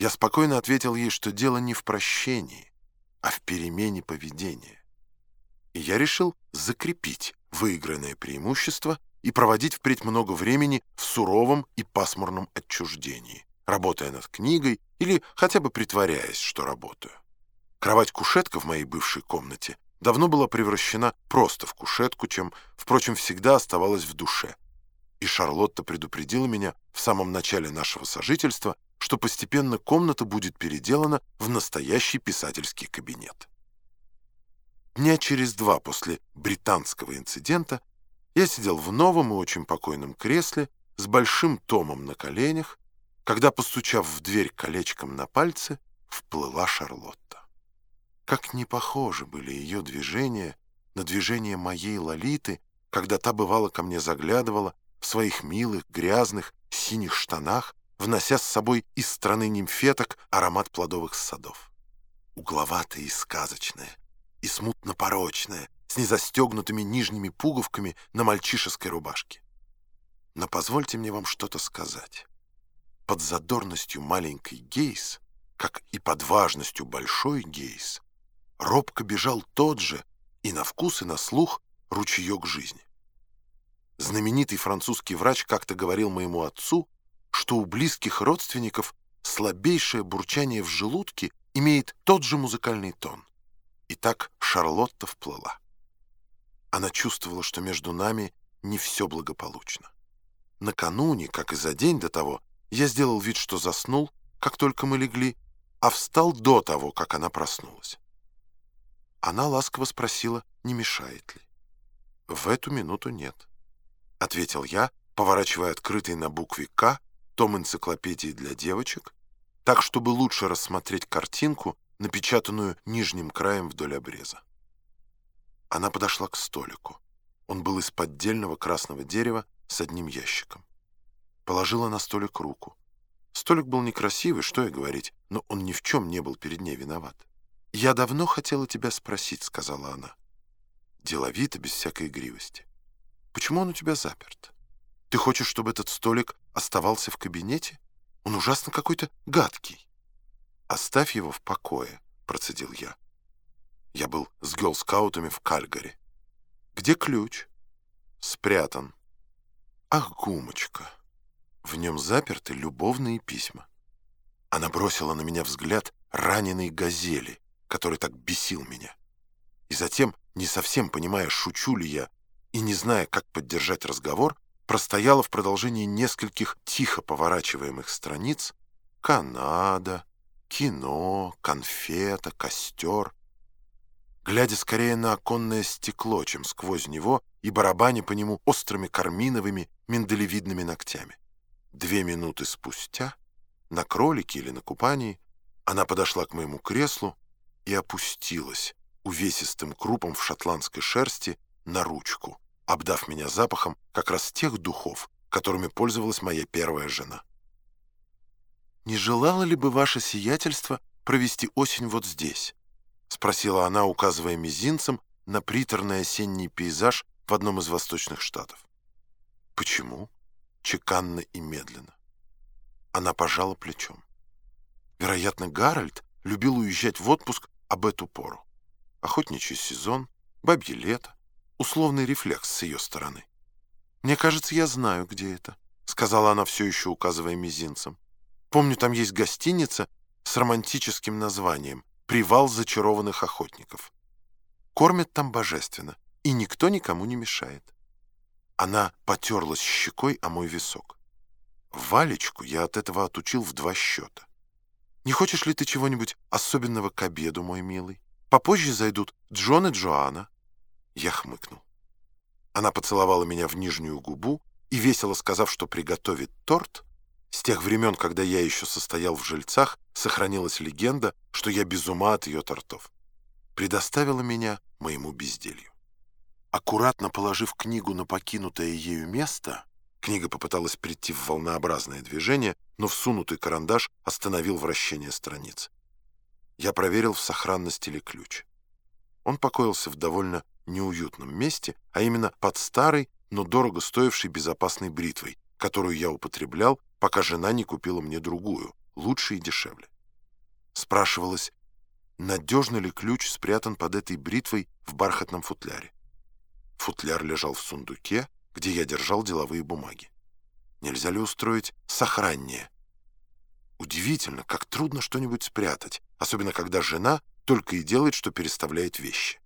Я спокойно ответил ей, что дело не в прощении, а в перемене поведения. И я решил закрепить выигранное преимущество и проводить впредь много времени в суровом и пасмурном отчуждении, работая над книгой или хотя бы притворяясь, что работаю. Кровать-кушетка в моей бывшей комнате давно была превращена просто в кушетку, чем, впрочем, всегда оставалась в душе. И Шарлотта предупредила меня в самом начале нашего сожительства, что постепенно комната будет переделана в настоящий писательский кабинет. Дня через два после британского инцидента я сидел в новом и очень покойном кресле с большим томом на коленях, когда, постучав в дверь колечком на пальце, вплыла Шарлотта. Как не похожи были ее движения на движения моей Лолиты, когда та бывало ко мне заглядывала в своих милых, грязных, синих штанах, внося с собой из страны нимфеток аромат плодовых садов. Угловатая и сказочная, и смутно-порочная, с незастегнутыми нижними пуговками на мальчишеской рубашке. Но позвольте мне вам что-то сказать. Под задорностью маленькой Гейс, как и под важностью большой Гейс, робко бежал тот же и на вкус, и на слух ручеек жизни. Знаменитый французский врач как-то говорил моему отцу, что у близких родственников слабейшее бурчание в желудке имеет тот же музыкальный тон. И так Шарлотта вплыла. Она чувствовала, что между нами не все благополучно. Накануне, как и за день до того, я сделал вид, что заснул, как только мы легли, а встал до того, как она проснулась. Она ласково спросила, не мешает ли. «В эту минуту нет», — ответил я, поворачивая открытый на букве «К» том энциклопедии для девочек, так, чтобы лучше рассмотреть картинку, напечатанную нижним краем вдоль обреза. Она подошла к столику. Он был из поддельного красного дерева с одним ящиком. Положила на столик руку. Столик был некрасивый, что и говорить, но он ни в чем не был перед ней виноват. «Я давно хотела тебя спросить», — сказала она. Деловито, без всякой игривости. «Почему он у тебя заперт? Ты хочешь, чтобы этот столик оставался в кабинете? Он ужасно какой-то гадкий. Оставь его в покое, процедил я. Я был с гелскаутами в Кальгари. Где ключ? Спрятан. Ах, гумочка. В нем заперты любовные письма. Она бросила на меня взгляд раненой газели, который так бесил меня. И затем, не совсем понимая, шучу ли я, и не зная, как поддержать разговор, простояла в продолжении нескольких тихо поворачиваемых страниц Канада, кино, конфета, костер, глядя скорее на оконное стекло, чем сквозь него, и барабаня по нему острыми карминовыми миндалевидными ногтями. Две минуты спустя, на кролике или на купании, она подошла к моему креслу и опустилась увесистым крупом в шотландской шерсти на ручку обдав меня запахом как раз тех духов, которыми пользовалась моя первая жена. «Не желало ли бы ваше сиятельство провести осень вот здесь?» — спросила она, указывая мизинцем на приторный осенний пейзаж в одном из восточных штатов. «Почему?» — чеканно и медленно. Она пожала плечом. Вероятно, Гарольд любил уезжать в отпуск об эту пору. Охотничий сезон, бабье лето, условный рефлекс с ее стороны. «Мне кажется, я знаю, где это», — сказала она, все еще указывая мизинцем. «Помню, там есть гостиница с романтическим названием «Привал зачарованных охотников». Кормят там божественно, и никто никому не мешает». Она потерлась щекой о мой висок. Валечку я от этого отучил в два счета. «Не хочешь ли ты чего-нибудь особенного к обеду, мой милый? Попозже зайдут Джон и Джоанна. Я хмыкнул. Она поцеловала меня в нижнюю губу и, весело сказав, что приготовит торт, с тех времен, когда я еще состоял в жильцах, сохранилась легенда, что я без ума от ее тортов. Предоставила меня моему безделью. Аккуратно положив книгу на покинутое ею место, книга попыталась прийти в волнообразное движение, но всунутый карандаш остановил вращение страниц. Я проверил, в сохранности ли ключ. Он покоился в довольно неуютном месте, а именно под старой, но дорого стоившей безопасной бритвой, которую я употреблял, пока жена не купила мне другую, лучше и дешевле. Спрашивалось, надежно ли ключ спрятан под этой бритвой в бархатном футляре. Футляр лежал в сундуке, где я держал деловые бумаги. Нельзя ли устроить сохраннее? Удивительно, как трудно что-нибудь спрятать, особенно когда жена только и делает, что переставляет вещи.